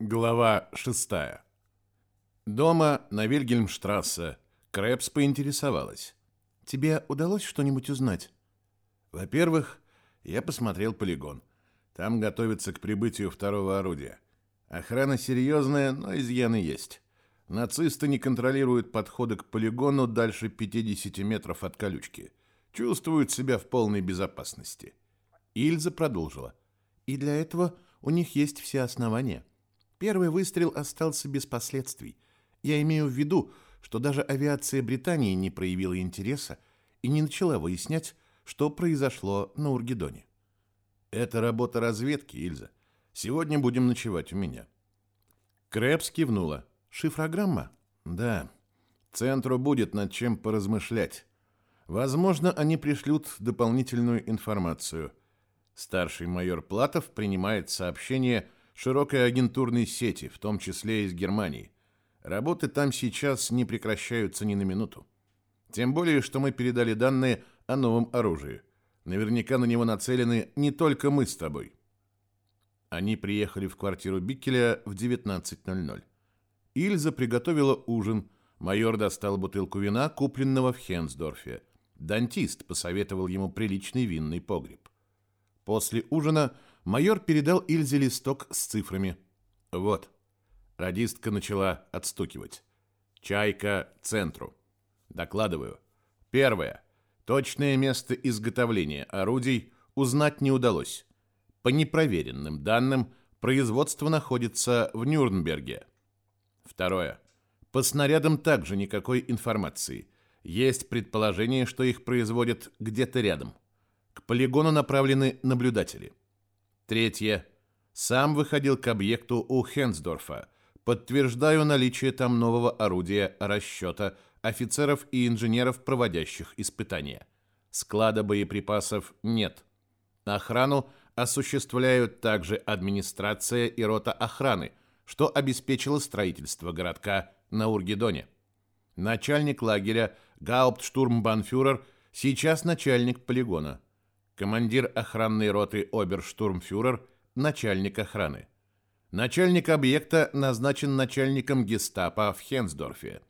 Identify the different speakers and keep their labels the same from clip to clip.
Speaker 1: Глава 6. Дома на Вильгельмштрассе Крэпс поинтересовалась.
Speaker 2: «Тебе удалось что-нибудь узнать?»
Speaker 1: Во-первых, я посмотрел полигон. Там готовится к прибытию второго орудия. Охрана серьезная, но изъяны есть. Нацисты не контролируют подходы к полигону дальше 50 метров от колючки. Чувствуют себя в полной безопасности.
Speaker 2: Ильза продолжила. «И для этого у них есть все основания. Первый выстрел остался без последствий. Я имею в виду, что даже авиация Британии не проявила интереса и не начала выяснять, что произошло на Ургедоне.
Speaker 1: Это работа разведки, Ильза. Сегодня будем ночевать у меня. Крэпс кивнула.
Speaker 2: Шифрограмма?
Speaker 1: Да. Центру будет над чем поразмышлять. Возможно, они пришлют дополнительную информацию. Старший майор Платов принимает сообщение широкой агентурной сети, в том числе из Германии. Работы там сейчас не прекращаются ни на минуту. Тем более, что мы передали данные о новом оружии. Наверняка на него нацелены не только мы с тобой. Они приехали в квартиру Биккеля в 19.00. Ильза приготовила ужин. Майор достал бутылку вина, купленного в Хенсдорфе. Дантист посоветовал ему приличный винный погреб. После ужина майор передал Ильзе листок с цифрами. Вот. Радистка начала отстукивать. Чайка центру. Докладываю. Первое. Точное место изготовления орудий узнать не удалось. По непроверенным данным, производство находится в Нюрнберге. Второе. По снарядам также никакой информации. Есть предположение, что их производят где-то рядом. К полигону направлены наблюдатели. Третье. Сам выходил к объекту у Хенсдорфа, Подтверждаю наличие там нового орудия расчета офицеров и инженеров, проводящих испытания. Склада боеприпасов нет. Охрану осуществляют также администрация и рота охраны, что обеспечило строительство городка на Ургедоне. Начальник лагеря Гауптштурмбанфюрер сейчас начальник полигона. Командир охранной роты Оберштурмфюрер начальник охраны. Начальник объекта назначен начальником гестапо в Хенсдорфе.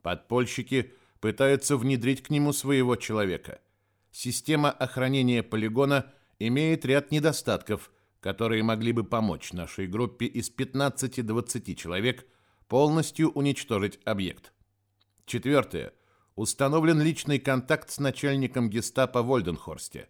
Speaker 1: Подпольщики пытаются внедрить к нему своего человека. Система охранения полигона имеет ряд недостатков, которые могли бы помочь нашей группе из 15-20 человек полностью уничтожить объект. Четвертое. Установлен личный контакт с начальником гестапо в Вольденхорсте.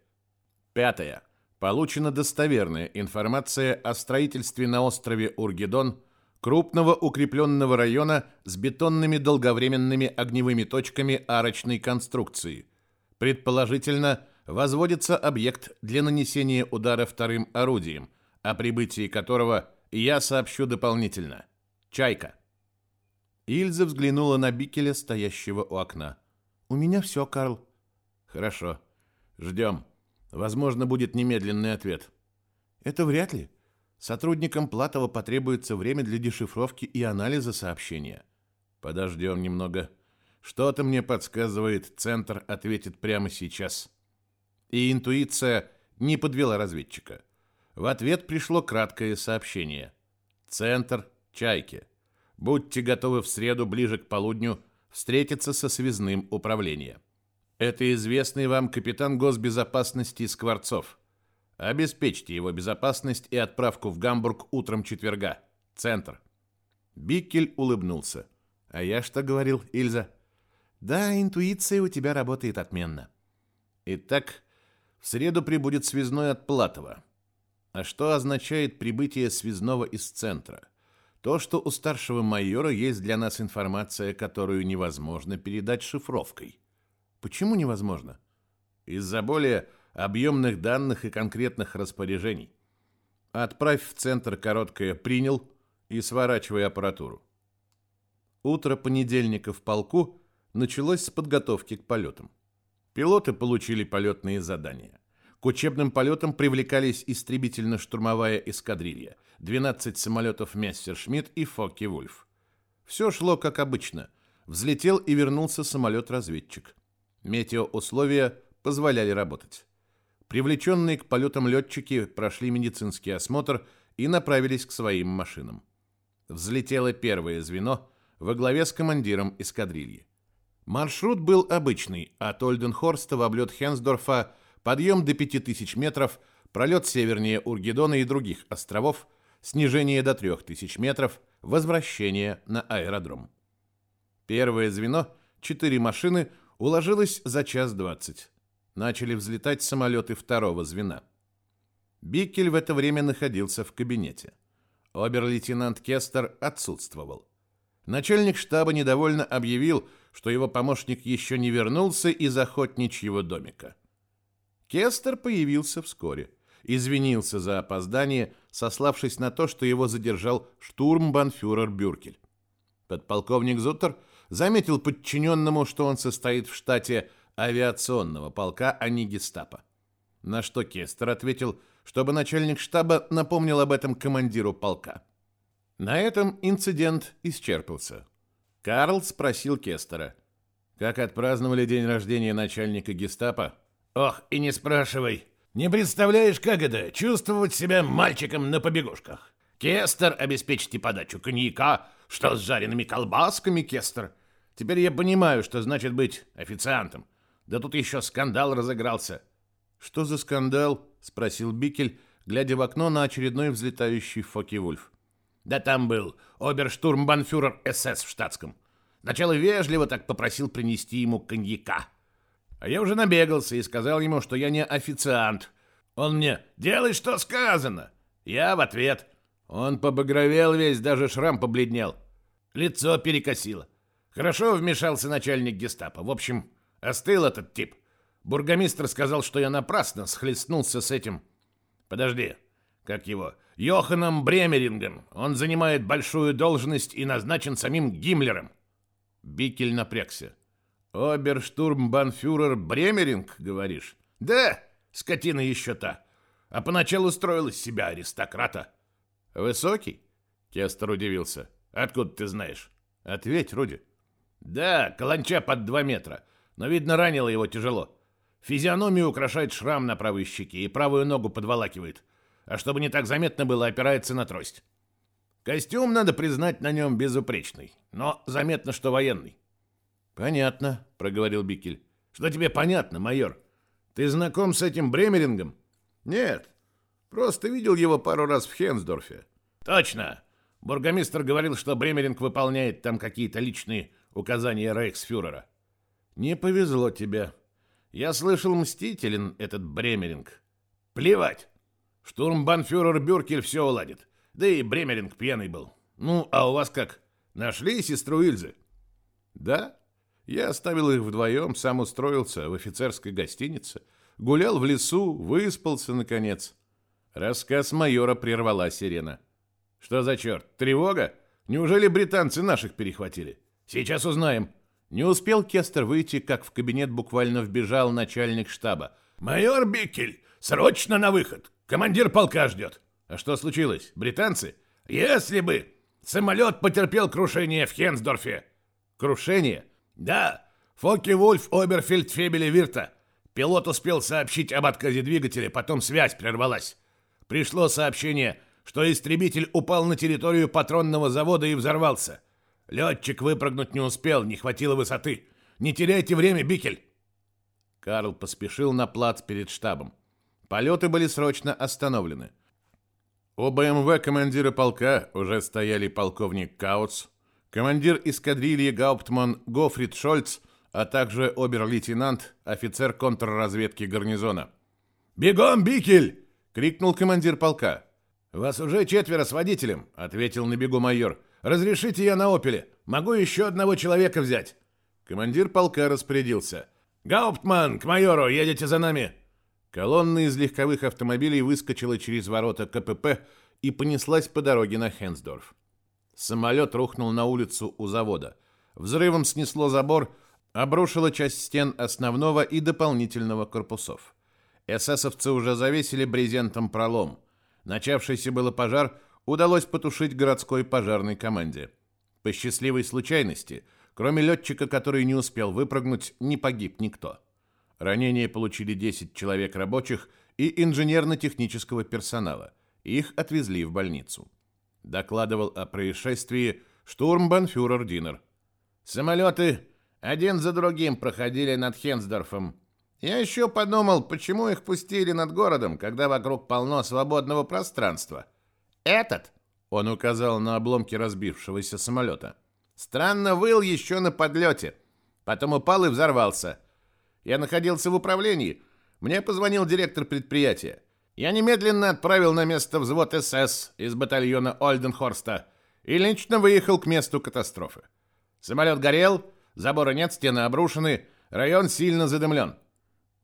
Speaker 1: Пятое. Получена достоверная информация о строительстве на острове Ургедон крупного укрепленного района с бетонными долговременными огневыми точками арочной конструкции. Предположительно, возводится объект для нанесения удара вторым орудием, о прибытии которого я сообщу дополнительно. Чайка. Ильза взглянула на Бикеля, стоящего у окна.
Speaker 2: «У меня все, Карл».
Speaker 1: «Хорошо. Ждем». Возможно, будет немедленный ответ.
Speaker 2: Это вряд ли. Сотрудникам Платова потребуется время для дешифровки и анализа сообщения.
Speaker 1: Подождем немного. Что-то мне подсказывает, Центр ответит прямо сейчас. И интуиция не подвела разведчика. В ответ пришло краткое сообщение. Центр Чайки. Будьте готовы в среду ближе к полудню встретиться со связным управлением. Это известный вам капитан госбезопасности Скворцов. Обеспечьте его безопасность и отправку в Гамбург утром четверга. Центр. Биккель улыбнулся. А я что говорил, Ильза?
Speaker 2: Да, интуиция у тебя работает отменно.
Speaker 1: Итак, в среду прибудет связной от Платова. А что означает прибытие связного из центра? То, что у старшего майора есть для нас информация, которую невозможно передать шифровкой.
Speaker 2: Почему невозможно?
Speaker 1: Из-за более объемных данных и конкретных распоряжений. Отправь в центр короткое «принял» и сворачивай аппаратуру. Утро понедельника в полку началось с подготовки к полетам. Пилоты получили полетные задания. К учебным полетам привлекались истребительно-штурмовая эскадрилья, 12 самолетов Мессершмитт и Фокке-Вульф. Все шло как обычно. Взлетел и вернулся самолет-разведчик. Метеоусловия позволяли работать. Привлеченные к полетам летчики прошли медицинский осмотр и направились к своим машинам. Взлетело первое звено во главе с командиром эскадрильи. Маршрут был обычный, от Ольденхорста в облет Хенсдорфа, подъем до 5000 метров, пролет севернее Ургедона и других островов, снижение до 3000 метров, возвращение на аэродром. Первое звено, четыре машины, уложилось за час двадцать. Начали взлетать самолеты второго звена. Бикель в это время находился в кабинете. Обер-лейтенант Кестер отсутствовал. Начальник штаба недовольно объявил, что его помощник еще не вернулся из охотничьего домика. Кестер появился вскоре. Извинился за опоздание, сославшись на то, что его задержал штурмбанфюрер Бюркель. Подполковник Зуттер заметил подчиненному, что он состоит в штате авиационного полка, а не гестапо. На что Кестер ответил, чтобы начальник штаба напомнил об этом командиру полка. На этом инцидент исчерпался. Карл спросил Кестера, как отпраздновали день рождения начальника гестапо.
Speaker 3: «Ох, и не спрашивай. Не представляешь, как это — чувствовать себя мальчиком на побегушках. Кестер, обеспечьте подачу коньяка, что с жареными колбасками, Кестер. Теперь я понимаю, что значит быть официантом. Да тут еще скандал разыгрался».
Speaker 1: «Что за скандал?» — спросил Бикель, глядя в окно на очередной взлетающий Фоки-Вульф.
Speaker 3: Да там был оберштурмбанфюрер СС в штатском. Сначала вежливо так попросил принести ему коньяка. А я уже набегался и сказал ему, что я не официант. Он мне «Делай, что сказано!» Я в ответ. Он побагровел весь, даже шрам побледнел. Лицо перекосило. Хорошо вмешался начальник гестапо. В общем, остыл этот тип. Бургомистр сказал, что я напрасно схлестнулся с этим... Подожди, как его, Йоханом Бремерингом. Он занимает большую должность и назначен самим Гиммлером.
Speaker 1: Бикель напрягся. Оберштурмбанфюрер Бремеринг, говоришь?
Speaker 3: Да, скотина еще та. А поначалу строил из себя аристократа.
Speaker 1: Высокий? Кестер удивился.
Speaker 3: Откуда ты знаешь?
Speaker 1: Ответь, Руди.
Speaker 3: Да, каланча под два метра. Но, видно, ранило его тяжело. Физиономию украшает шрам на правой щеке и правую ногу подволакивает а чтобы не так заметно было, опирается на трость. Костюм, надо признать, на нем безупречный, но заметно, что военный.
Speaker 1: «Понятно», — проговорил Бикель.
Speaker 3: «Что тебе понятно, майор? Ты знаком с этим Бремерингом?»
Speaker 1: «Нет, просто видел его пару раз в Хенсдорфе».
Speaker 3: «Точно! Бургомистр говорил, что Бремеринг выполняет там какие-то личные указания рейхсфюрера».
Speaker 1: «Не повезло тебе. Я слышал, мстителен этот Бремеринг».
Speaker 3: «Плевать! Штурмбанфюрер Бюркель все уладит. Да и Бремеринг пьяный был. Ну, а у вас как? Нашли сестру Ильзы?
Speaker 1: Да. Я оставил их вдвоем, сам устроился в офицерской гостинице. Гулял в лесу, выспался, наконец. Рассказ майора прервала сирена.
Speaker 3: Что за черт? Тревога? Неужели британцы наших перехватили? Сейчас узнаем.
Speaker 1: Не успел Кестер выйти, как в кабинет буквально вбежал начальник штаба.
Speaker 3: «Майор Бикель, срочно на выход! Командир полка ждет. А что случилось? Британцы? Если бы! Самолет потерпел крушение в Хенсдорфе.
Speaker 1: Крушение?
Speaker 3: Да. Фоки-Вульф Оберфельдфебеля Вирта. Пилот успел сообщить об отказе двигателя, потом связь прервалась. Пришло сообщение, что истребитель упал на территорию патронного завода и взорвался. Летчик выпрыгнуть не успел, не хватило высоты. Не теряйте время, Бикель.
Speaker 1: Карл поспешил на плац перед штабом. Полеты были срочно остановлены. У БМВ командира полка уже стояли полковник Кауц, командир эскадрильи Гауптман Гофрид Шольц, а также обер-лейтенант, офицер контрразведки гарнизона.
Speaker 3: «Бегом, Бикель!»
Speaker 1: — крикнул командир полка.
Speaker 3: «Вас уже четверо с водителем», — ответил на бегу майор. «Разрешите я на «Опеле». Могу еще одного человека взять».
Speaker 1: Командир полка распорядился.
Speaker 3: «Гауптман, к майору, едете за нами!»
Speaker 1: Колонна из легковых автомобилей выскочила через ворота КПП и понеслась по дороге на Хенсдорф. Самолет рухнул на улицу у завода. Взрывом снесло забор, обрушило часть стен основного и дополнительного корпусов. Эсэсовцы уже завесили брезентом пролом. Начавшийся было пожар удалось потушить городской пожарной команде. По счастливой случайности, кроме летчика, который не успел выпрыгнуть, не погиб никто. Ранения получили 10 человек рабочих и инженерно-технического персонала. Их отвезли в больницу. докладывал о происшествии штурмбанфюрер Динер.
Speaker 3: Самолеты один за другим проходили над Хенсдорфом. Я еще подумал, почему их пустили над городом, когда вокруг полно свободного пространства. Этот, он указал на обломки разбившегося самолета, странно выл еще на подлете. Потом упал и взорвался. Я находился в управлении. Мне позвонил директор предприятия. Я немедленно отправил на место взвод СС из батальона Ольденхорста и лично выехал к месту катастрофы. Самолет горел, забора нет, стены обрушены, район сильно задымлен.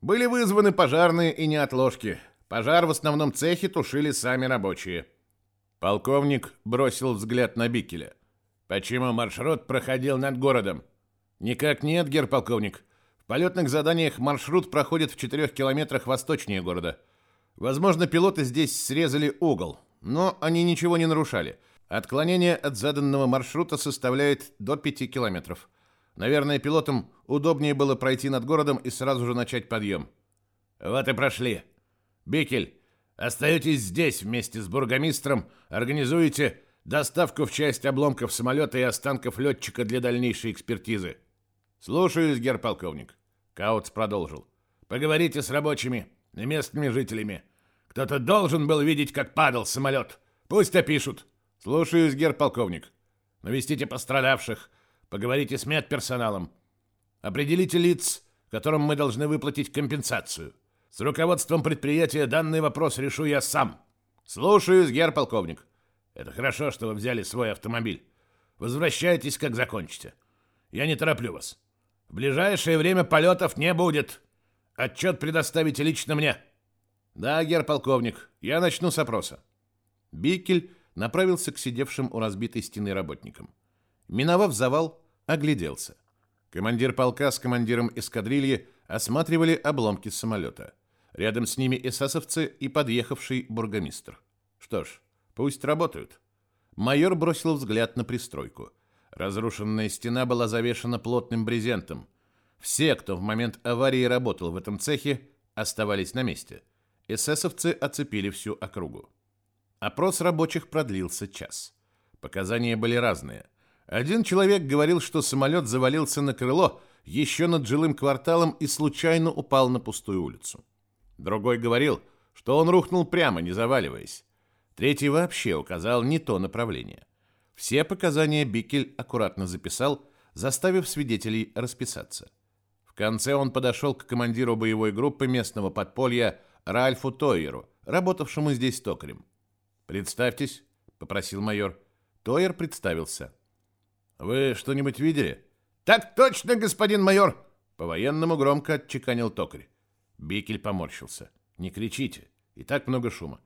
Speaker 3: Были вызваны пожарные и неотложки. Пожар в основном цехе тушили сами рабочие. Полковник бросил взгляд на Бикеля. Почему маршрут проходил над городом? Никак нет, герполковник. В полетных заданиях маршрут проходит в 4 километрах восточнее города. Возможно, пилоты здесь срезали угол, но они ничего не нарушали. Отклонение от заданного маршрута составляет до 5 километров. Наверное, пилотам удобнее было пройти над городом и сразу же начать подъем. Вот и прошли. Бикель, остаетесь здесь вместе с бургомистром, организуете доставку в часть обломков самолета и останков летчика для дальнейшей экспертизы. Слушаюсь, герполковник. Каутс продолжил. Поговорите с рабочими и местными жителями. Кто-то должен был видеть, как падал самолет. Пусть опишут. Слушаюсь, герполковник. Навестите пострадавших, Поговорите с медперсоналом. Определите лиц, которым мы должны выплатить компенсацию. С руководством предприятия данный вопрос решу я сам. Слушаюсь, гер полковник. Это хорошо, что вы взяли свой автомобиль. Возвращайтесь, как закончите. Я не тороплю вас. В ближайшее время полетов не будет. Отчет предоставите лично мне. Да, гер полковник, я начну с опроса. Бикель направился к сидевшим у разбитой стены работникам. Миновав завал, огляделся. Командир полка с командиром эскадрильи осматривали обломки самолета. Рядом с ними эсэсовцы и подъехавший бургомистр. Что ж, пусть работают. Майор бросил взгляд на пристройку. Разрушенная стена была завешена плотным брезентом. Все, кто в момент аварии работал в этом цехе, оставались на месте. Эсэсовцы оцепили всю округу. Опрос рабочих продлился час. Показания были разные – один человек говорил, что самолет завалился на крыло еще над жилым кварталом и случайно упал на пустую улицу. Другой говорил, что он рухнул прямо, не заваливаясь. Третий вообще указал не то направление. Все показания Бикель аккуратно записал, заставив свидетелей расписаться. В конце он подошел к командиру боевой группы местного подполья Ральфу Тойеру, работавшему здесь токарем. «Представьтесь», — попросил майор. Тойер представился. Вы что-нибудь видели? Так точно, господин майор, по-военному громко отчеканил токарь. Бикель поморщился. Не кричите, и так много шума.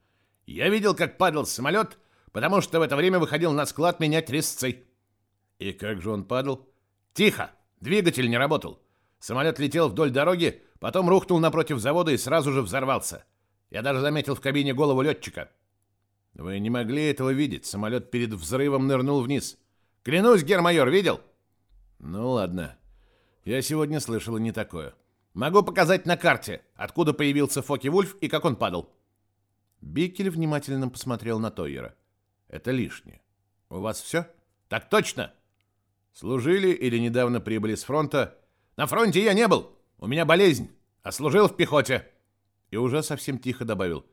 Speaker 3: Я видел, как падал самолет, потому что в это время выходил на склад менять резцы. И как же он падал? Тихо, двигатель не работал. Самолет летел вдоль дороги, потом рухнул напротив завода и сразу же взорвался. Я даже заметил в кабине голову летчика. Вы не могли этого видеть. Самолет перед взрывом нырнул вниз. Клянусь, гермайор, видел? Ну ладно. Я сегодня слышал и не такое. Могу показать на карте, откуда появился Фоки Вульф и как он падал. Бикель внимательно посмотрел на Тойера. Это лишнее. У вас все? Так точно. Служили или недавно прибыли с фронта? На фронте я не был. У меня болезнь, а служил в пехоте. И уже совсем тихо добавил.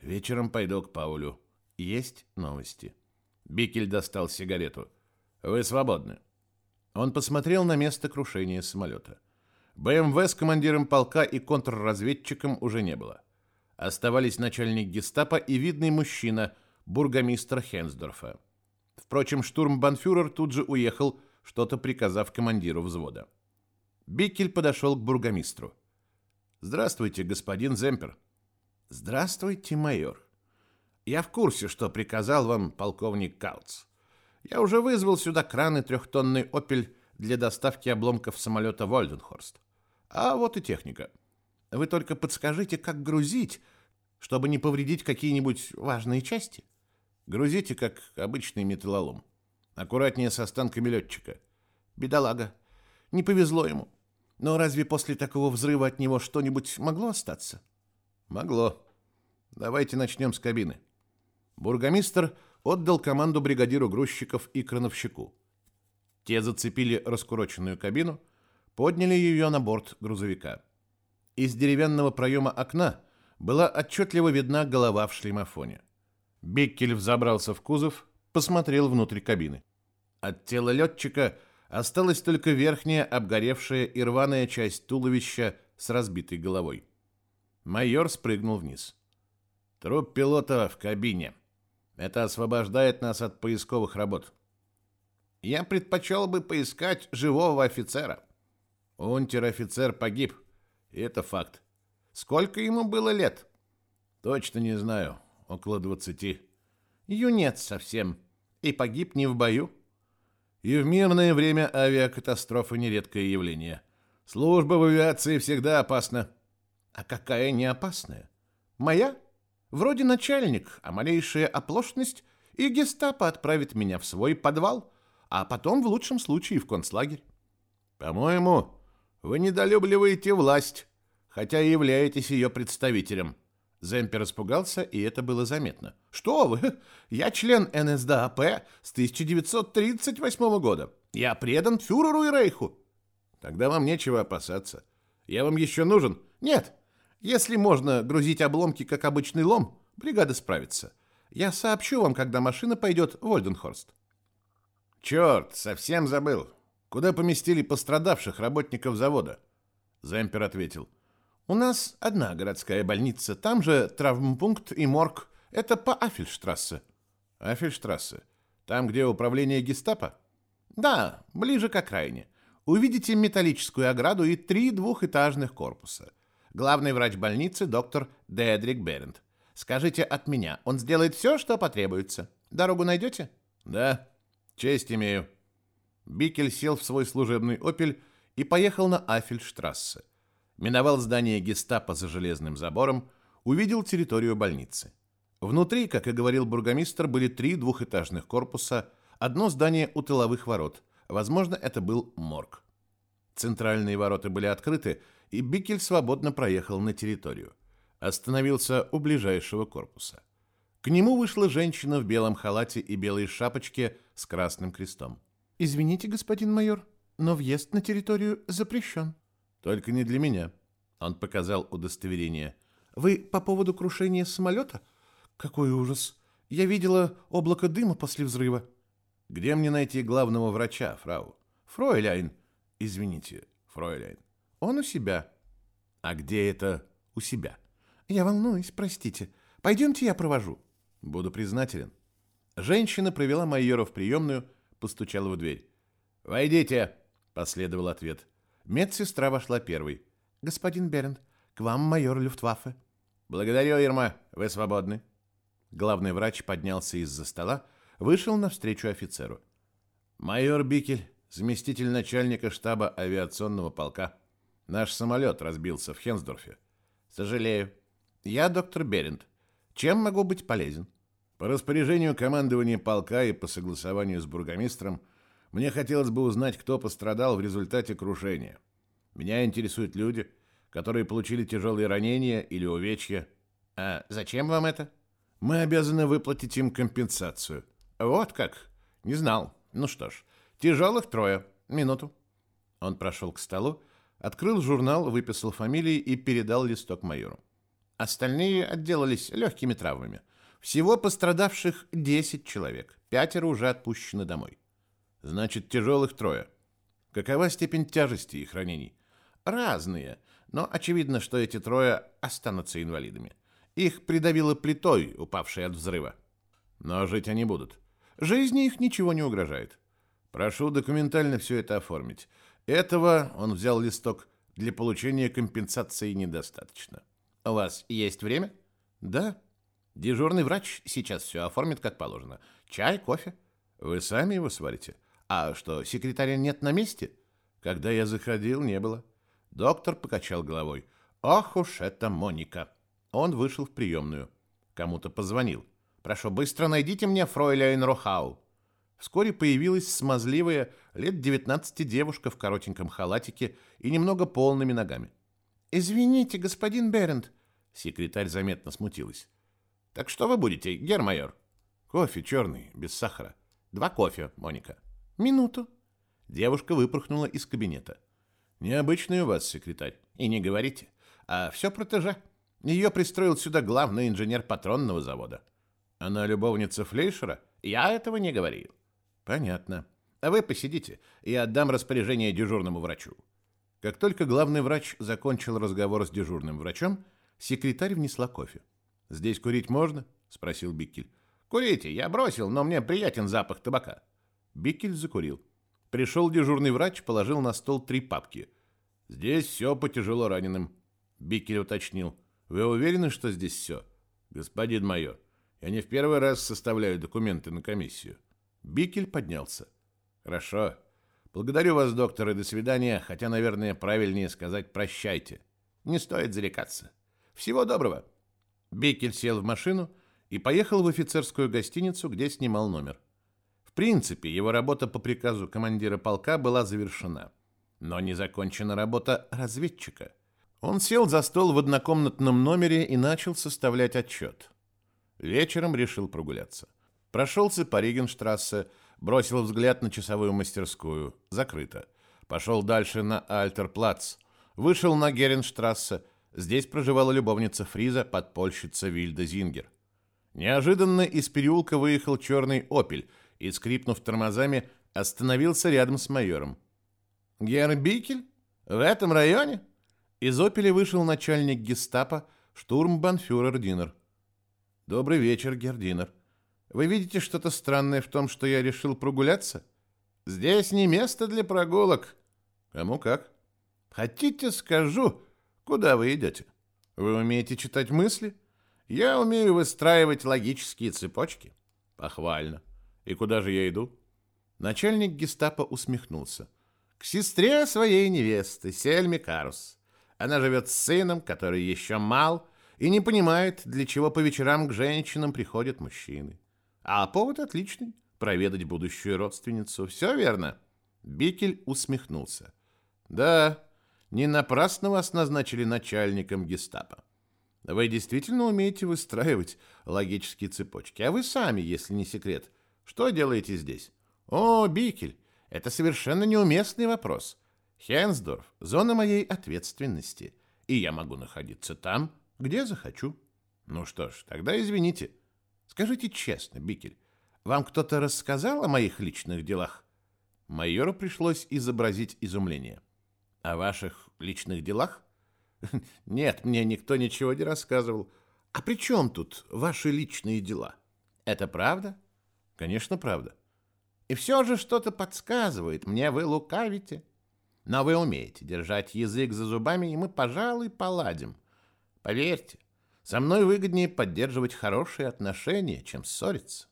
Speaker 3: Вечером пойду к Паулю. Есть новости. Бикель достал сигарету. Вы свободны. Он посмотрел на место крушения самолета. БМВ с командиром полка и контрразведчиком уже не было. Оставались начальник гестапо и видный мужчина, бургомистр Хенсдорфа. Впрочем, штурмбанфюрер тут же уехал, что-то приказав командиру взвода. Бикель подошел к бургомистру. «Здравствуйте, господин Земпер». «Здравствуйте, майор. Я в курсе, что приказал вам полковник Кауц. Я уже вызвал сюда краны трехтонный «Опель» для доставки обломков самолета «Вольденхорст». А вот и техника. Вы только подскажите, как грузить, чтобы не повредить какие-нибудь важные части. Грузите, как обычный металлолом. Аккуратнее с останками летчика. Бедолага. Не повезло ему. Но разве после такого взрыва от него что-нибудь могло остаться? Могло. Давайте начнем с кабины. Бургомистр
Speaker 1: отдал команду бригадиру грузчиков и крановщику. Те зацепили раскуроченную кабину, подняли ее на борт грузовика. Из деревянного проема окна была отчетливо видна голова в шлемофоне. Беккель взобрался в кузов, посмотрел внутрь кабины. От тела летчика осталась только верхняя обгоревшая и рваная часть туловища с разбитой головой. Майор спрыгнул вниз. Труп пилота в кабине. Это освобождает нас от поисковых работ. Я предпочел бы поискать живого офицера. Унтер-офицер погиб. И это факт. Сколько ему было лет? Точно не знаю. Около двадцати. Юнец совсем. И погиб не в бою. И в мирное время авиакатастрофа нередкое явление. Служба в авиации всегда опасна. А какая не опасная? Моя? Вроде начальник, а малейшая оплошность, и гестапо отправит меня в свой подвал, а потом в лучшем случае в концлагерь. По-моему, вы недолюбливаете власть, хотя и являетесь ее представителем. Земпер испугался, и это было заметно. «Что вы? Я член НСДАП с 1938 года. Я предан фюреру и рейху». «Тогда вам нечего опасаться. Я вам еще нужен?» «Нет. Если можно грузить обломки, как обычный лом, бригада справится. Я сообщу вам, когда машина пойдет в Ольденхорст». «Черт, совсем забыл. Куда поместили пострадавших работников завода?» Земпер ответил. У нас одна городская больница, там же травмпункт и морг. Это по Афельштрассе. Афельштрассе? Там, где управление гестапо? Да, ближе к окраине. Увидите металлическую ограду и три двухэтажных корпуса. Главный врач больницы доктор Дедрик Берент. Скажите от меня, он сделает все, что потребуется. Дорогу найдете? Да, честь имею. Бикель сел в свой служебный «Опель» и поехал на Афельштрассе миновал здание гестапо за железным забором, увидел территорию больницы. Внутри, как и говорил бургомистр, были три двухэтажных корпуса, одно здание у тыловых ворот. Возможно, это был морг. Центральные ворота были открыты, и Бикель свободно проехал на территорию. Остановился у ближайшего корпуса. К нему вышла женщина в белом халате и белой шапочке с красным крестом. «Извините, господин майор, но въезд на территорию запрещен». Только не для меня. Он показал удостоверение. Вы по поводу крушения самолета? Какой ужас. Я видела облако дыма после взрыва. Где мне найти главного врача, фрау? Фройляйн. Извините, фройляйн. Он у себя. А где это у себя? Я волнуюсь, простите. Пойдемте, я провожу. Буду признателен. Женщина провела майора в приемную, постучала в дверь. «Войдите!» – последовал ответ. Медсестра вошла первой. «Господин Берент, к вам майор Люфтваффе». «Благодарю, Ирма, вы свободны». Главный врач поднялся из-за стола, вышел навстречу офицеру. «Майор Бикель, заместитель начальника штаба авиационного полка. Наш самолет разбился в Хенсдорфе. Сожалею. Я доктор Берент. Чем могу быть полезен?» По распоряжению командования полка и по согласованию с бургомистром – мне хотелось бы узнать, кто пострадал в результате крушения. Меня интересуют люди, которые получили тяжелые ранения или увечья. А зачем вам это? Мы обязаны выплатить им компенсацию. Вот как? Не знал. Ну что ж, тяжелых трое. Минуту. Он прошел к столу, открыл журнал, выписал фамилии и передал листок майору. Остальные отделались легкими травмами. Всего пострадавших 10 человек. Пятеро уже отпущены домой. Значит, тяжелых трое. Какова степень тяжести их ранений? Разные, но очевидно, что эти трое останутся инвалидами. Их придавило плитой, упавшей от взрыва. Но жить они будут. Жизни их ничего не угрожает. Прошу документально все это оформить. Этого, он взял листок, для получения компенсации недостаточно. У вас есть время? Да. Дежурный врач сейчас все оформит как положено. Чай, кофе. Вы сами его сварите? А что, секретаря нет на месте? Когда я заходил, не было. Доктор покачал головой. Ох уж это Моника. Он вышел в приемную. Кому-то позвонил. Прошу, быстро найдите мне фройляйн Рохау. Вскоре появилась смазливая, лет 19 девушка в коротеньком халатике и немного полными ногами. «Извините, господин Берент», — секретарь заметно смутилась. «Так что вы будете, гермайор?» Кофе черный, без сахара.
Speaker 2: Два кофе, Моника.
Speaker 1: Минуту.
Speaker 2: Девушка выпорхнула из кабинета.
Speaker 1: Необычный у вас секретарь.
Speaker 2: И не говорите. А все протеже. Ее пристроил сюда главный инженер патронного завода.
Speaker 1: Она любовница Флейшера?
Speaker 2: Я этого не говорил.
Speaker 1: Понятно.
Speaker 2: А вы посидите, и отдам распоряжение дежурному врачу.
Speaker 1: Как только главный врач закончил разговор с дежурным врачом, секретарь внесла кофе. «Здесь курить можно?» – спросил Биккель.
Speaker 2: «Курите, я бросил, но мне приятен запах табака».
Speaker 1: Биккель закурил. Пришел дежурный врач, положил на стол три папки. «Здесь все по тяжело раненым». Биккель уточнил. «Вы уверены, что здесь все?» «Господин майор, я не в первый раз составляю документы на комиссию». Бикель поднялся. «Хорошо. Благодарю вас, доктор, и до свидания, хотя, наверное, правильнее сказать «прощайте».
Speaker 2: Не стоит зарекаться. Всего доброго».
Speaker 1: Бикель сел в машину и поехал в офицерскую гостиницу, где снимал номер. В принципе, его работа по приказу командира полка была завершена. Но не закончена работа разведчика. Он сел за стол в однокомнатном номере и начал составлять отчет. Вечером решил прогуляться. Прошелся по Ригенштрассе, бросил взгляд на часовую мастерскую. Закрыто. Пошел дальше на Альтерплац. Вышел на Геренштрассе. Здесь проживала любовница Фриза, подпольщица Вильда Зингер. Неожиданно из переулка выехал черный «Опель» и, скрипнув тормозами, остановился рядом с майором.
Speaker 2: «Герр Бикель? В этом районе?»
Speaker 1: Из «Опеля» вышел начальник гестапо, штурмбанфюрер Динер. «Добрый вечер, Гердинер. Вы видите что-то странное в том, что я решил прогуляться?
Speaker 2: Здесь не место для прогулок.
Speaker 1: Кому как.
Speaker 2: Хотите, скажу, куда вы идете?
Speaker 1: Вы умеете читать мысли?
Speaker 2: Я умею выстраивать логические цепочки.
Speaker 1: Похвально. И куда же я иду?
Speaker 2: Начальник гестапо усмехнулся. К сестре своей невесты, Сельме Карус. Она живет с сыном, который еще мал, и не понимает, для чего по вечерам к женщинам приходят мужчины. А повод отличный — проведать будущую родственницу. Все верно?»
Speaker 1: Бикель усмехнулся. «Да, не напрасно вас назначили начальником гестапо. Вы действительно умеете выстраивать логические цепочки. А вы сами, если не секрет, что делаете здесь?»
Speaker 2: «О, Бикель, это совершенно неуместный вопрос. Хенсдорф — зона моей ответственности, и я могу находиться там, где захочу».
Speaker 1: «Ну что ж, тогда извините».
Speaker 2: Скажите честно, Бикель, вам кто-то рассказал о моих личных делах?
Speaker 1: Майору пришлось изобразить изумление.
Speaker 2: О ваших личных делах?
Speaker 1: Нет, мне никто ничего не рассказывал.
Speaker 2: А при чем тут ваши личные дела? Это правда?
Speaker 1: Конечно, правда.
Speaker 2: И все же что-то подсказывает мне, вы лукавите. Но вы умеете держать язык за зубами, и мы, пожалуй, поладим. Поверьте, со мной выгоднее поддерживать хорошие отношения, чем ссориться.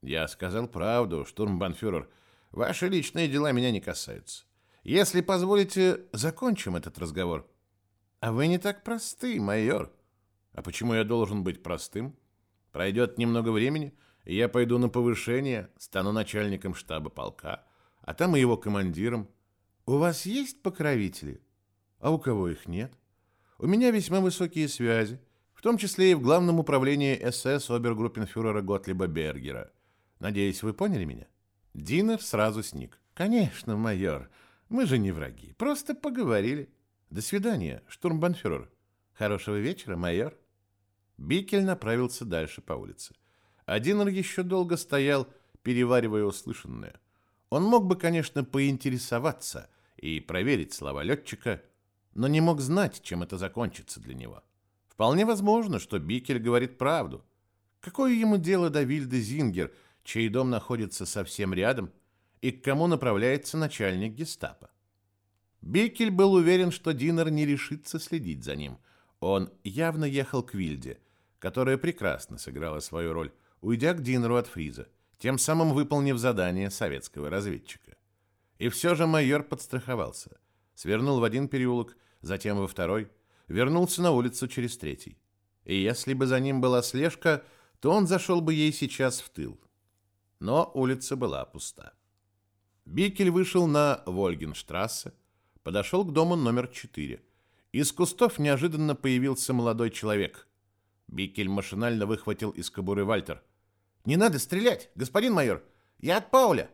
Speaker 1: Я сказал правду, штурмбанфюрер. Ваши личные дела меня не касаются.
Speaker 2: Если позволите, закончим этот разговор.
Speaker 1: А вы не так просты, майор. А почему я должен быть простым? Пройдет немного времени, и я пойду на повышение, стану начальником штаба полка, а там и его командиром.
Speaker 2: У вас есть покровители?
Speaker 1: А у кого их нет? У меня весьма высокие связи в том числе и в главном управлении СС обергруппенфюрера Готлиба Бергера. Надеюсь, вы поняли меня?
Speaker 2: Динер сразу сник.
Speaker 1: Конечно, майор. Мы же не враги. Просто поговорили. До свидания, штурмбанфюрер. Хорошего вечера, майор. Бикель направился дальше по улице. А Динер еще долго стоял, переваривая услышанное. Он мог бы, конечно, поинтересоваться и проверить слова летчика, но не мог знать, чем это закончится для него. Вполне возможно, что Бикель говорит правду. Какое ему дело до Вильды Зингер, чей дом находится совсем рядом, и к кому направляется начальник гестапо? Бикель был уверен, что Динер не решится следить за ним. Он явно ехал к Вильде, которая прекрасно сыграла свою роль, уйдя к Динеру от Фриза, тем самым выполнив задание советского разведчика. И все же майор подстраховался. Свернул в один переулок, затем во второй – вернулся на улицу через третий. И если бы за ним была слежка, то он зашел бы ей сейчас в тыл. Но улица была пуста. Бикель вышел на Вольгенштрассе, подошел к дому номер 4. Из кустов неожиданно появился молодой человек. Бикель машинально выхватил из кобуры Вальтер.
Speaker 3: Не надо стрелять, господин майор. Я от Пауля.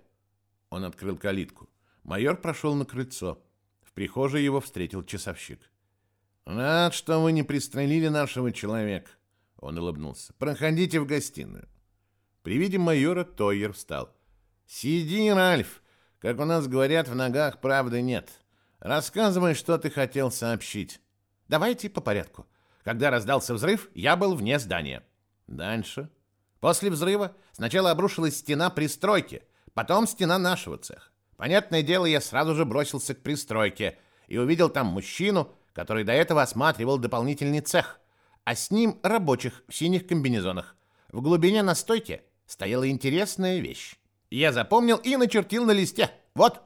Speaker 1: Он открыл калитку. Майор прошел на крыльцо. В прихожей его встретил часовщик. «Рад, что вы не пристрелили нашего человека», — он улыбнулся. «Проходите в гостиную». При виде майора Тойер встал. «Сиди, Ральф. Как у нас говорят, в ногах правды нет. Рассказывай, что ты хотел сообщить».
Speaker 3: «Давайте по порядку. Когда раздался взрыв, я был вне здания».
Speaker 1: «Дальше?»
Speaker 3: «После взрыва сначала обрушилась стена пристройки, потом стена нашего цеха. Понятное дело, я сразу же бросился к пристройке и увидел там мужчину, который до этого осматривал дополнительный цех, а с ним рабочих в синих комбинезонах. В глубине на стойке стояла интересная вещь. Я запомнил и начертил на листе. Вот.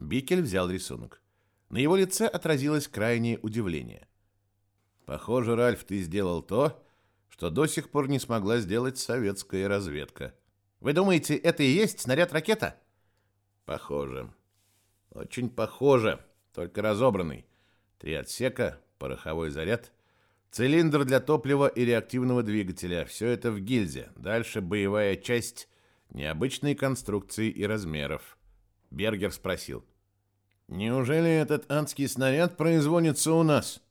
Speaker 1: Бикель взял рисунок. На его лице отразилось крайнее удивление. Похоже, Ральф, ты сделал то, что до сих пор не смогла сделать советская разведка.
Speaker 3: Вы думаете, это и есть снаряд-ракета?
Speaker 1: Похоже. Очень похоже, только разобранный. Три отсека, пороховой заряд, цилиндр для топлива и реактивного двигателя. Все это в гильзе. Дальше боевая часть необычной конструкции и размеров. Бергер спросил. «Неужели этот адский снаряд производится у нас?»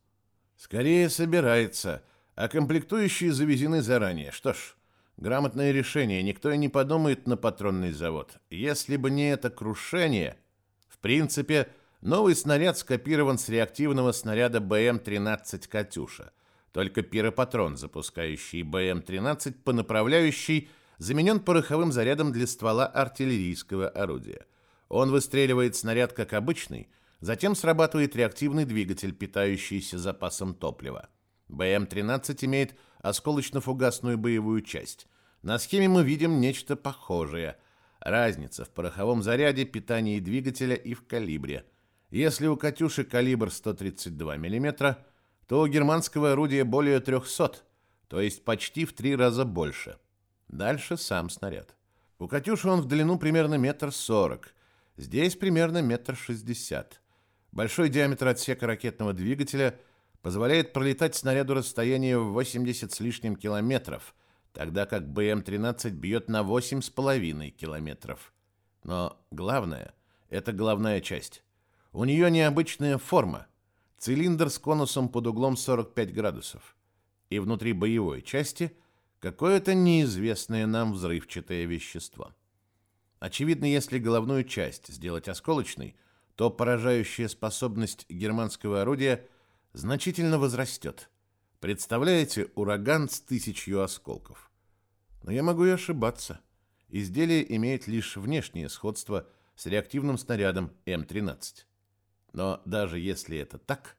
Speaker 1: «Скорее собирается, а комплектующие завезены заранее. Что ж, грамотное решение. Никто и не подумает на патронный завод. Если бы не это крушение...» В принципе, Новый снаряд скопирован с реактивного снаряда БМ-13 «Катюша». Только пиропатрон, запускающий БМ-13 по направляющей, заменен пороховым зарядом для ствола артиллерийского орудия. Он выстреливает снаряд как обычный, затем срабатывает реактивный двигатель, питающийся запасом топлива. БМ-13 имеет осколочно-фугасную боевую часть. На схеме мы видим нечто похожее. Разница в пороховом заряде, питании двигателя и в калибре – если у «Катюши» калибр 132 мм, то у германского орудия более 300, то есть почти в три раза больше. Дальше сам снаряд. У «Катюши» он в длину примерно метр сорок, здесь примерно метр шестьдесят. Большой диаметр отсека ракетного двигателя позволяет пролетать снаряду расстояние в 80 с лишним километров, тогда как БМ-13 бьет на 8,5 километров. Но главное – это главная часть. У нее необычная форма. Цилиндр с конусом под углом 45 градусов. И внутри боевой части какое-то неизвестное нам взрывчатое вещество. Очевидно, если головную часть сделать осколочной, то поражающая способность германского орудия значительно возрастет. Представляете ураган с тысячью осколков? Но я могу и ошибаться. Изделие имеет лишь внешнее сходство с реактивным снарядом М-13. Но даже если это так,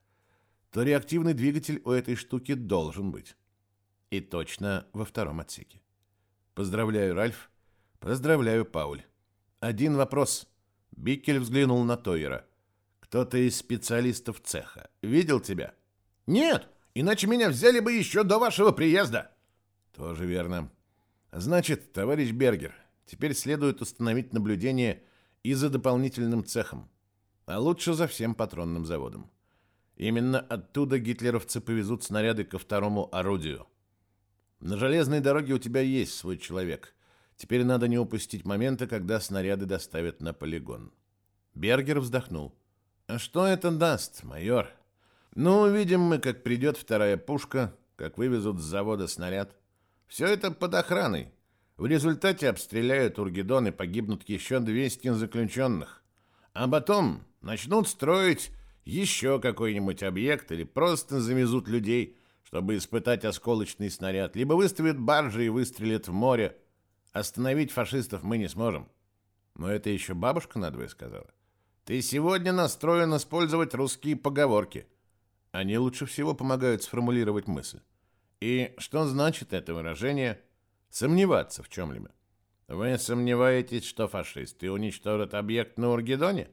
Speaker 1: то реактивный двигатель у этой штуки должен быть. И точно во втором отсеке. Поздравляю, Ральф. Поздравляю, Пауль. Один вопрос. Биккель взглянул на Тойера. Кто-то из специалистов цеха видел тебя?
Speaker 3: Нет, иначе меня взяли бы еще до вашего приезда.
Speaker 1: Тоже верно. Значит, товарищ Бергер, теперь следует установить наблюдение и за дополнительным цехом а лучше за всем патронным заводом. Именно оттуда гитлеровцы повезут снаряды ко второму орудию. На железной дороге у тебя есть свой человек. Теперь надо не упустить момента, когда снаряды доставят на полигон. Бергер вздохнул. А что это даст, майор? Ну, увидим мы, как придет вторая пушка, как вывезут с завода снаряд. Все это под охраной. В результате обстреляют Ургедон и погибнут еще 200 заключенных. А потом начнут строить еще какой-нибудь объект или просто завезут людей, чтобы испытать осколочный снаряд, либо выставят баржи и выстрелят в море. Остановить фашистов мы не сможем. Но это еще бабушка надвое сказала. Ты сегодня настроен использовать русские поговорки. Они лучше всего помогают сформулировать мысль. И что значит это выражение «сомневаться в чем-либо»? Вы сомневаетесь, что фашисты уничтожат объект на Ургедоне?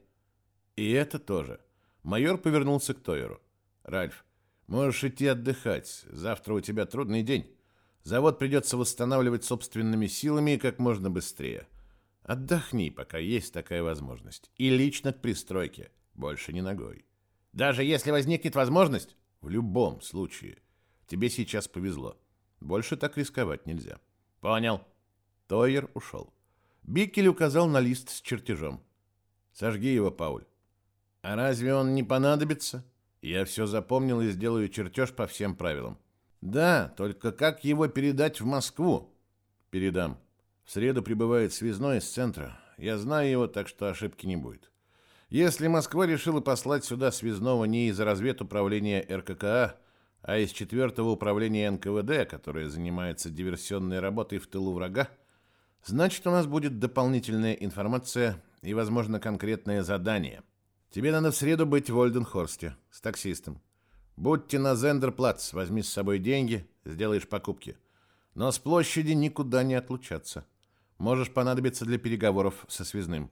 Speaker 1: И это тоже. Майор повернулся к Тойеру. Ральф, можешь идти отдыхать. Завтра у тебя трудный день. Завод придется восстанавливать собственными силами и как можно быстрее. Отдохни, пока есть такая возможность. И лично к пристройке. Больше не ногой.
Speaker 3: Даже если возникнет возможность?
Speaker 1: В любом случае. Тебе сейчас повезло. Больше так рисковать нельзя.
Speaker 3: Понял.
Speaker 1: Тойер ушел. Бикель указал на лист с чертежом. «Сожги его, Пауль». «А разве он не понадобится?» «Я все запомнил и сделаю чертеж по всем правилам». «Да, только как его передать в Москву?» «Передам. В среду прибывает связной из центра. Я знаю его, так что ошибки не будет. Если Москва решила послать сюда связного не из разведуправления РККА, а из четвертого управления НКВД, которое занимается диверсионной работой в тылу врага, значит, у нас будет дополнительная информация и, возможно, конкретное задание. Тебе надо в среду быть в Ольденхорсте с таксистом. Будьте на Зендерплац, возьми с собой деньги, сделаешь покупки. Но с площади никуда не отлучаться. Можешь понадобиться для переговоров со связным.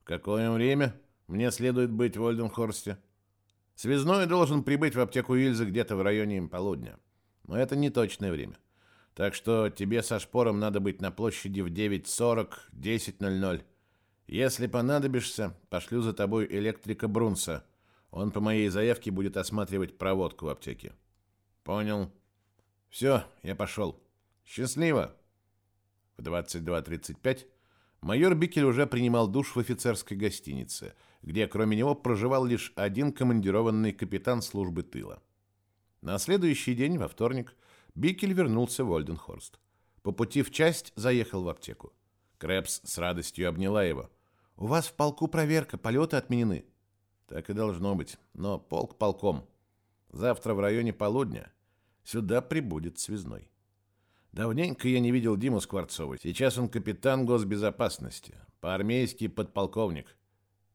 Speaker 1: В какое время? Мне следует быть в Ольденхорсте. Связной должен прибыть в аптеку Ильзы где-то в районе полудня. Но это не точное время. Так что тебе со шпором надо быть на площади в 9.40, 10.00. Если понадобишься, пошлю за тобой электрика Брунса. Он по моей заявке будет осматривать проводку в аптеке. Понял. Все, я пошел. Счастливо. В 22.35 майор Бикель уже принимал душ в офицерской гостинице – где кроме него проживал лишь один командированный капитан службы тыла. На следующий день, во вторник, Бикель вернулся в Ольденхорст. По пути в часть заехал в аптеку. Крэпс с радостью обняла его. «У вас в полку проверка, полеты отменены». «Так и должно быть, но полк полком. Завтра в районе полудня сюда прибудет связной». Давненько я не видел Диму Скворцова. Сейчас он капитан госбезопасности, по-армейски подполковник.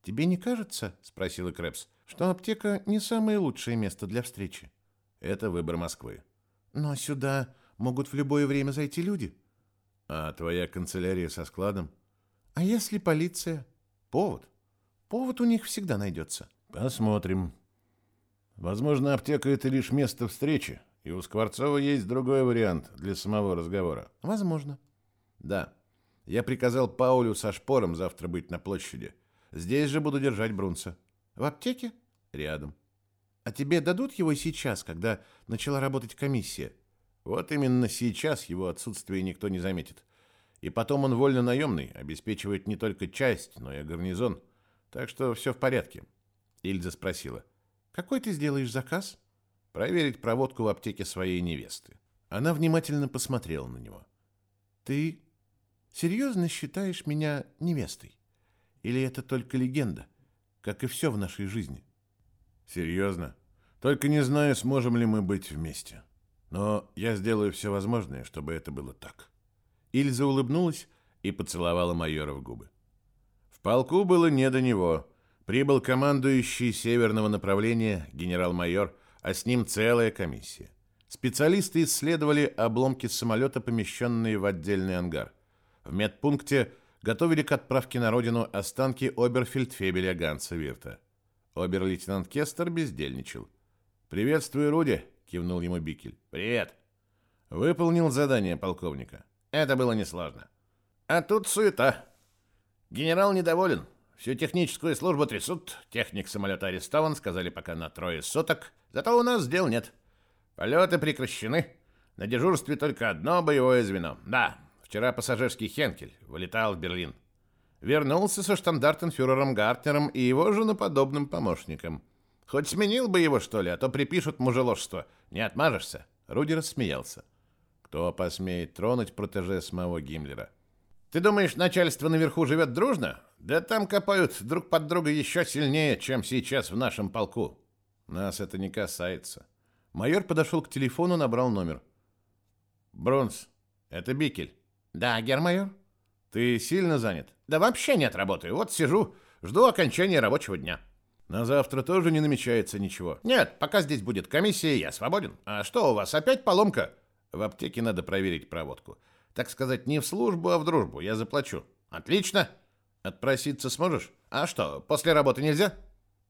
Speaker 1: «Тебе не кажется, — спросила Крэпс, — что аптека не самое лучшее место для встречи?» «Это выбор Москвы». «Но сюда могут в любое время зайти люди». «А твоя канцелярия со складом?» «А если полиция?» «Повод. Повод у них всегда найдется». «Посмотрим. Возможно, аптека — это лишь место встречи, и у Скворцова есть другой вариант для самого разговора». «Возможно». «Да. Я приказал Паулю со шпором завтра быть на площади». Здесь же буду держать Брунса. В аптеке? Рядом. А тебе дадут его сейчас, когда начала работать комиссия? Вот именно сейчас его отсутствие никто не заметит. И потом он вольно наемный, обеспечивает не только часть, но и гарнизон. Так что все в порядке. Ильза спросила. Какой ты сделаешь заказ? Проверить проводку в аптеке своей невесты. Она внимательно посмотрела на него. Ты серьезно считаешь меня невестой? Или это только легенда, как и все в нашей жизни? Серьезно? Только не знаю, сможем ли мы быть вместе. Но я сделаю все возможное, чтобы это было так. Ильза улыбнулась и поцеловала майора в губы. В полку было не до него. Прибыл командующий северного направления генерал-майор, а с ним целая комиссия. Специалисты исследовали обломки самолета, помещенные в отдельный ангар. В медпункте готовили к отправке на родину останки оберфельдфебеля Ганса Вирта. Обер-лейтенант Кестер бездельничал. «Приветствую, Руди!» — кивнул ему Бикель. «Привет!» Выполнил задание полковника. Это было несложно. А тут суета. Генерал недоволен. Всю техническую службу трясут. Техник самолета арестован, сказали пока на трое суток. Зато у нас дел нет. Полеты прекращены. На дежурстве только одно боевое звено. Да, Вчера пассажирский Хенкель вылетал в Берлин. Вернулся со штандартенфюрером Гартнером и его женоподобным помощником. Хоть сменил бы его, что ли, а то припишут мужеложство. Не отмажешься. Руди рассмеялся. Кто посмеет тронуть протеже самого Гиммлера? Ты думаешь, начальство наверху живет дружно? Да там копают друг под друга еще сильнее, чем сейчас в нашем полку. Нас это не касается. Майор подошел к телефону, набрал номер. Бронс, это Бикель. Да, гермайор. Ты сильно занят? Да вообще нет работы. Вот сижу, жду окончания рабочего дня. На завтра тоже не намечается ничего. Нет, пока здесь будет комиссия, я свободен. А что у вас, опять поломка? В аптеке надо проверить проводку. Так сказать, не в службу, а в дружбу. Я заплачу. Отлично. Отпроситься сможешь? А что, после работы нельзя?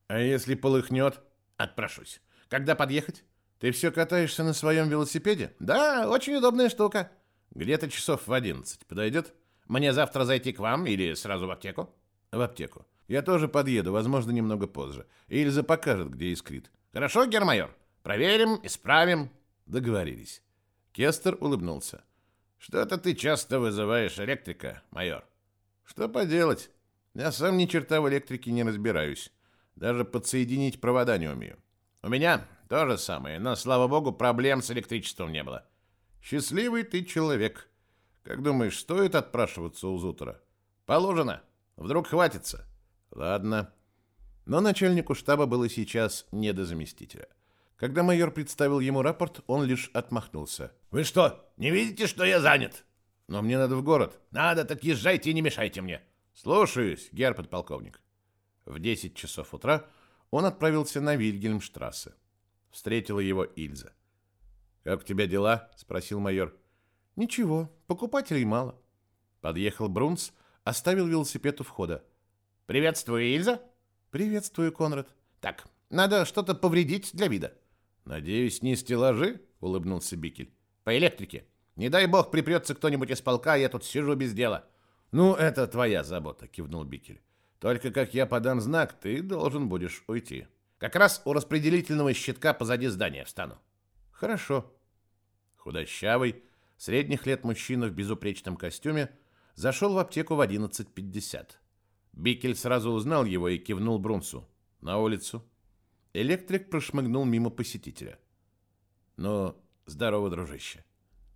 Speaker 1: А если полыхнет? Отпрошусь. Когда подъехать? Ты все катаешься на своем велосипеде? Да, очень удобная штука. Где-то часов в одиннадцать. Подойдет? Мне завтра зайти к вам или сразу в аптеку? В аптеку. Я тоже подъеду, возможно, немного позже. Ильза покажет, где искрит. Хорошо, гермайор. Проверим, исправим. Договорились. Кестер улыбнулся.
Speaker 3: Что-то ты часто вызываешь электрика, майор. Что поделать? Я сам ни черта в электрике не разбираюсь. Даже подсоединить провода не умею. У меня то же самое, но, слава богу, проблем с электричеством не было. Счастливый ты человек. Как думаешь, стоит отпрашиваться у Зутера? Положено. Вдруг хватится. Ладно. Но начальнику штаба было сейчас не до заместителя. Когда майор представил ему рапорт, он лишь отмахнулся. «Вы что, не видите, что я занят?» «Но мне надо в город». «Надо, так езжайте и не мешайте мне». «Слушаюсь, герр подполковник». В 10 часов утра он отправился на Вильгельмштрассе. Встретила его Ильза. «Как у тебя дела?» — спросил майор. «Ничего, покупателей мало». Подъехал Брунс, оставил велосипед у входа. «Приветствую, Ильза!» «Приветствую, Конрад». «Так, надо что-то повредить для вида». «Надеюсь, не стеллажи?» — улыбнулся Бикель. «По электрике. Не дай бог припрется кто-нибудь из полка, я тут сижу без дела». «Ну, это твоя забота», — кивнул Бикель. «Только как я подам знак, ты должен будешь уйти. Как раз у распределительного щитка позади здания встану». «Хорошо». Худощавый, средних лет мужчина в безупречном костюме зашел в аптеку в 11.50. Бикель сразу узнал его и кивнул Брунсу. «На улицу». Электрик прошмыгнул мимо посетителя. «Ну, здорово, дружище».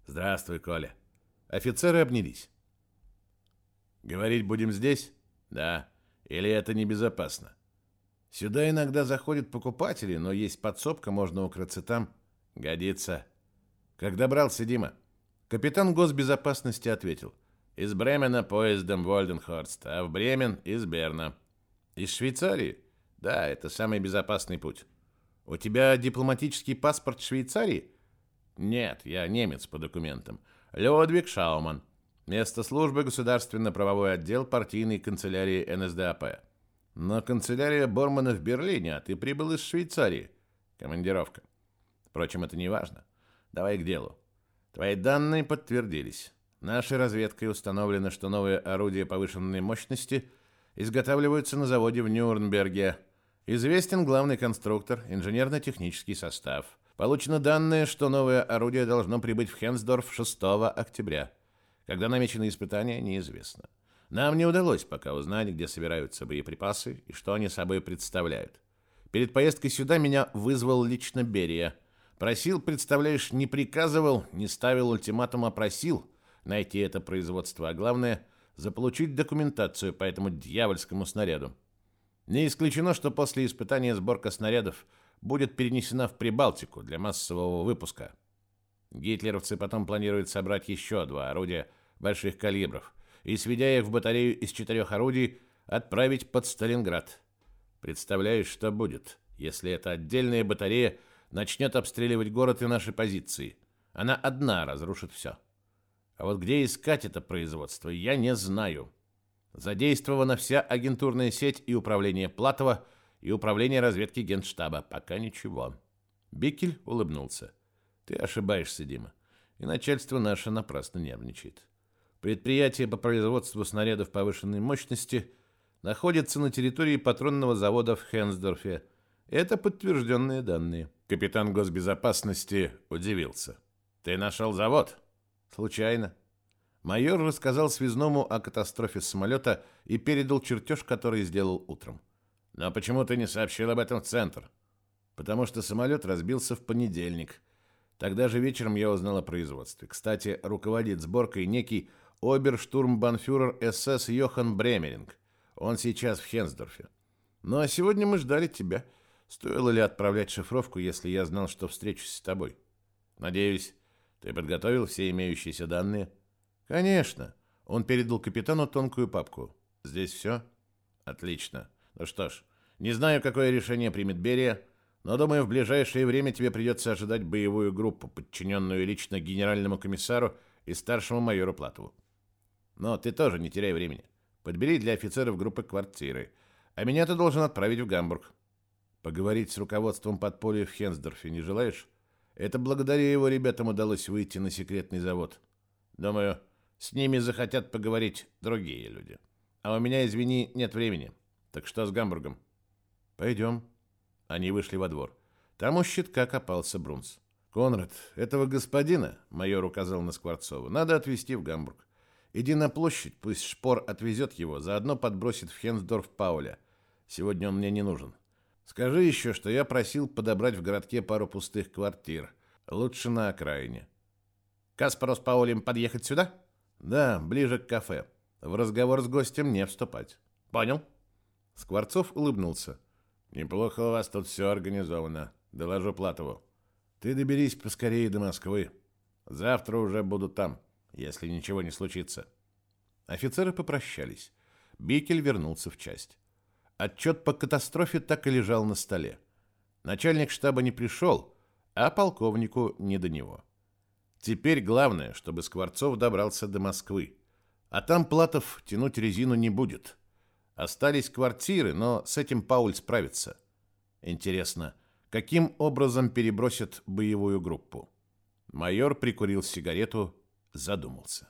Speaker 3: «Здравствуй, Коля». Офицеры обнялись. «Говорить будем здесь?» «Да. Или это небезопасно?» «Сюда иногда заходят покупатели, но есть подсобка, можно укрыться там». «Годится». «Как добрался, Дима?» Капитан госбезопасности ответил. «Из Бремена поездом в Ольденхорст, а в Бремен из Берна». «Из Швейцарии?» Да, это самый безопасный путь. У тебя дипломатический паспорт Швейцарии? Нет, я немец по документам. Людвиг Шауман. Место службы государственно-правовой отдел партийной канцелярии НСДАП. Но канцелярия Бормана в Берлине, а ты прибыл из Швейцарии. Командировка. Впрочем, это не важно. Давай к делу. Твои данные подтвердились. Нашей разведкой установлено, что новые орудия повышенной мощности изготавливаются на заводе в Нюрнберге, Известен главный конструктор, инженерно-технический состав. Получено данные, что новое орудие должно прибыть в Хенсдорф 6 октября. Когда намечены испытания, неизвестно. Нам не удалось пока узнать, где собираются боеприпасы и что они собой представляют. Перед поездкой сюда меня вызвал лично Берия. Просил, представляешь, не приказывал, не ставил ультиматум, а просил найти это производство, а главное, заполучить документацию по этому дьявольскому снаряду. Не исключено, что после испытания сборка снарядов будет перенесена в Прибалтику для массового выпуска. Гитлеровцы потом планируют собрать еще два орудия больших калибров и, сведя их в батарею из четырех орудий, отправить под Сталинград. Представляешь, что будет, если эта отдельная батарея начнет обстреливать город и наши позиции? Она одна разрушит все. А вот где искать это производство, я не знаю. Задействована вся агентурная сеть и управление Платова, и управление разведки Генштаба. Пока ничего. Бикель улыбнулся. Ты ошибаешься, Дима. И начальство наше напрасно нервничает. Предприятие по производству снарядов повышенной мощности находится на территории патронного завода в Хенсдорфе. Это подтвержденные данные. Капитан госбезопасности удивился. Ты нашел завод? Случайно. Майор рассказал связному о катастрофе самолета и передал чертеж, который сделал утром. «Но почему ты не сообщил об этом в центр?» «Потому что самолет разбился в понедельник. Тогда же вечером я узнал о производстве. Кстати, руководит сборкой некий оберштурмбанфюрер СС Йохан Бремеринг. Он сейчас в Хенсдорфе. Ну а сегодня мы ждали тебя. Стоило ли отправлять шифровку, если я знал, что встречусь с тобой? Надеюсь, ты подготовил все имеющиеся данные?» Конечно. Он передал капитану тонкую папку. Здесь все? Отлично. Ну что ж, не знаю, какое решение примет Берия, но думаю, в ближайшее время тебе придется ожидать боевую группу, подчиненную лично генеральному комиссару и старшему майору Платову. Но ты тоже не теряй времени. Подбери для офицеров группы квартиры, а меня ты должен отправить в Гамбург. Поговорить с руководством подполья в Хенсдорфе не желаешь? Это благодаря его ребятам удалось выйти на секретный завод. Думаю, с ними захотят поговорить другие люди. А у меня, извини, нет времени. Так что с Гамбургом? Пойдем. Они вышли во двор. Там у щитка копался Брунс.
Speaker 1: Конрад, этого господина, майор указал на Скворцова, надо отвезти в Гамбург. Иди на площадь, пусть Шпор отвезет его, заодно подбросит в Хенсдорф Пауля. Сегодня он мне не нужен. Скажи еще, что я просил подобрать в городке пару пустых квартир. Лучше на окраине.
Speaker 3: Каспару с Паулем подъехать сюда?
Speaker 1: Да, ближе к кафе. В разговор с гостем не вступать.
Speaker 3: Понял.
Speaker 1: Скворцов улыбнулся. Неплохо у вас тут все организовано. Доложу Платову. Ты доберись поскорее до Москвы. Завтра уже буду там, если ничего не случится. Офицеры попрощались. Бикель вернулся в часть. Отчет по катастрофе так и лежал на столе. Начальник штаба не пришел, а полковнику не до него. Теперь главное, чтобы Скворцов добрался до Москвы. А там Платов тянуть резину не будет. Остались квартиры, но с этим Пауль справится. Интересно, каким образом перебросят боевую группу? Майор прикурил сигарету, задумался.